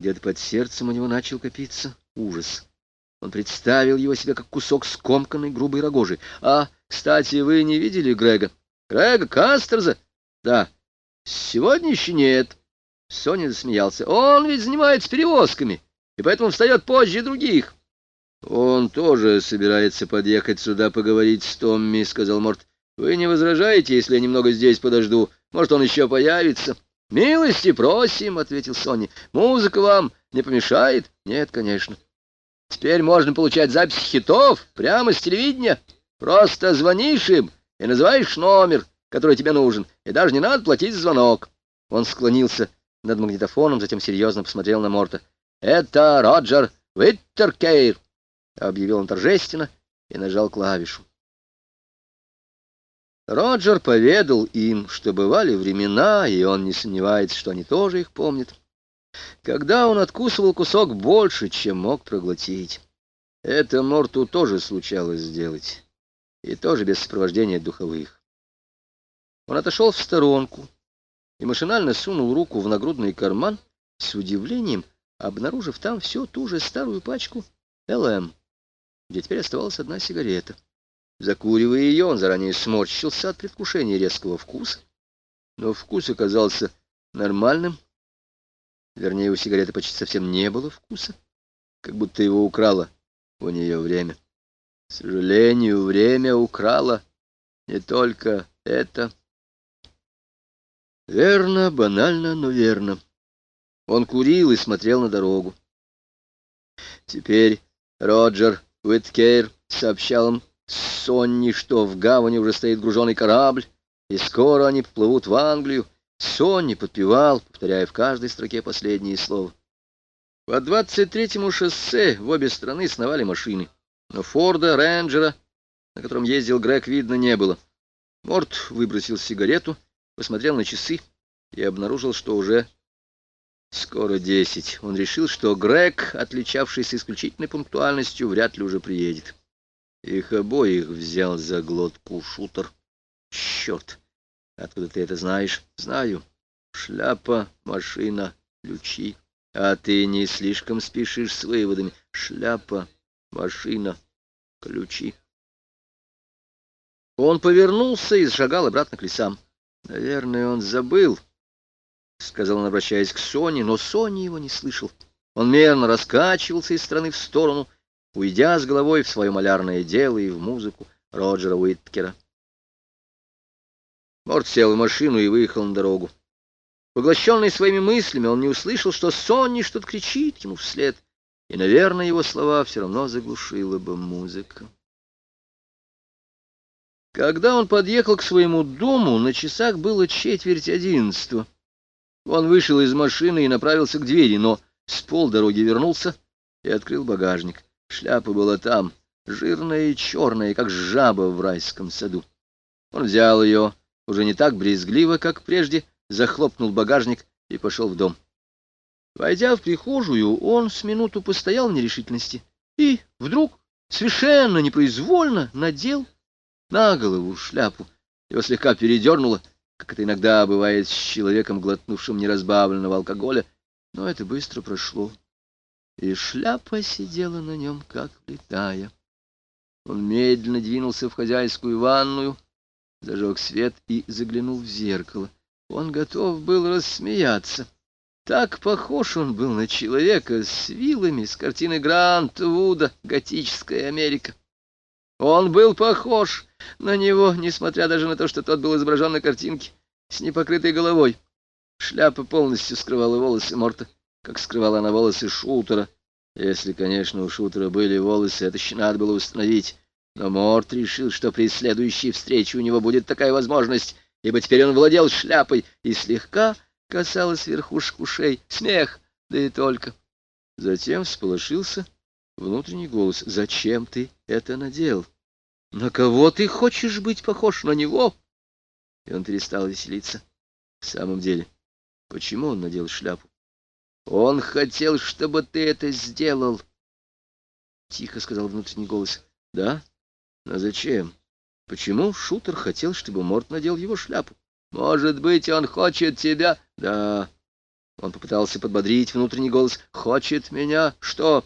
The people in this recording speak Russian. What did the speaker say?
Где-то под сердцем у него начал копиться ужас. Он представил его себе как кусок скомканной грубой рогожи. «А, кстати, вы не видели Грега?» «Грега Кастерза?» «Да». «Сегодня еще нет». Соня засмеялся. «Он ведь занимается перевозками, и поэтому встает позже других». «Он тоже собирается подъехать сюда поговорить с Томми», — сказал Морт. «Вы не возражаете, если я немного здесь подожду? Может, он еще появится?» «Милости просим», — ответил Сони. «Музыка вам не помешает?» «Нет, конечно». «Теперь можно получать записи хитов прямо с телевидения. Просто звонишь им и называешь номер, который тебе нужен, и даже не надо платить за звонок». Он склонился над магнитофоном, затем серьезно посмотрел на Морта. «Это Роджер Виттеркейр», — объявил он торжественно и нажал клавишу. Роджер поведал им, что бывали времена, и он не сомневается, что они тоже их помнят, когда он откусывал кусок больше, чем мог проглотить. Это Морту тоже случалось сделать, и тоже без сопровождения духовых. Он отошел в сторонку и машинально сунул руку в нагрудный карман, с удивлением обнаружив там всю ту же старую пачку ЛМ, где теперь оставалась одна сигарета. Закуривая ее, он заранее сморщился от предвкушения резкого вкуса. Но вкус оказался нормальным. Вернее, у сигареты почти совсем не было вкуса, как будто его украло у нее время. К сожалению, время украло не только это. Верно, банально, но верно. Он курил и смотрел на дорогу. Теперь Роджер Уиткейр сообщал им, Сонни, что в гавани уже стоит груженный корабль, и скоро они поплывут в Англию. Сонни подпевал, повторяя в каждой строке последние слова. По 23-му шоссе в обе стороны сновали машины, но Форда, Рейнджера, на котором ездил Грег, видно не было. Морт выбросил сигарету, посмотрел на часы и обнаружил, что уже скоро десять. Он решил, что Грег, отличавшийся исключительной пунктуальностью, вряд ли уже приедет. Их обоих взял за глотку шутер. Черт! Откуда ты это знаешь? Знаю. Шляпа, машина, ключи. А ты не слишком спешишь с выводами. Шляпа, машина, ключи. Он повернулся и зашагал обратно к лесам. Наверное, он забыл, — сказал он, обращаясь к Соне, но Соня его не слышал. Он мерно раскачивался из стороны в сторону, — уйдя с головой в свое малярное дело и в музыку Роджера Уиткера. Морд сел в машину и выехал на дорогу. Поглощенный своими мыслями, он не услышал, что Сонни что-то кричит ему вслед, и, наверное, его слова все равно заглушила бы музыка. Когда он подъехал к своему дому, на часах было четверть одиннадцатого. Он вышел из машины и направился к двери, но с полдороги вернулся и открыл багажник. Шляпа была там, жирная и черная, как жаба в райском саду. Он взял ее уже не так брезгливо, как прежде, захлопнул багажник и пошел в дом. Войдя в прихожую, он с минуту постоял в нерешительности и вдруг совершенно непроизвольно надел на голову шляпу. Его слегка передернуло, как это иногда бывает с человеком, глотнувшим неразбавленного алкоголя, но это быстро прошло и шляпа сидела на нем, как влетая. Он медленно двинулся в хозяйскую ванную, зажег свет и заглянул в зеркало. Он готов был рассмеяться. Так похож он был на человека с вилами с картины Грант Вуда «Готическая Америка». Он был похож на него, несмотря даже на то, что тот был изображен на картинке с непокрытой головой. Шляпа полностью скрывала волосы Морта как скрывала она волосы шутера. Если, конечно, у шутера были волосы, это еще надо было установить. Но Морт решил, что при следующей встрече у него будет такая возможность, ибо теперь он владел шляпой и слегка касалась верхушек ушей. Смех, да и только. Затем всполошился внутренний голос. «Зачем ты это надел? На кого ты хочешь быть похож? На него?» И он перестал веселиться. В самом деле, почему он надел шляпу? Он хотел, чтобы ты это сделал. Тихо сказал внутренний голос. Да? Но зачем? Почему шутер хотел, чтобы Морт надел его шляпу? Может быть, он хочет тебя? Да. Он попытался подбодрить внутренний голос. «Хочет меня? Что?»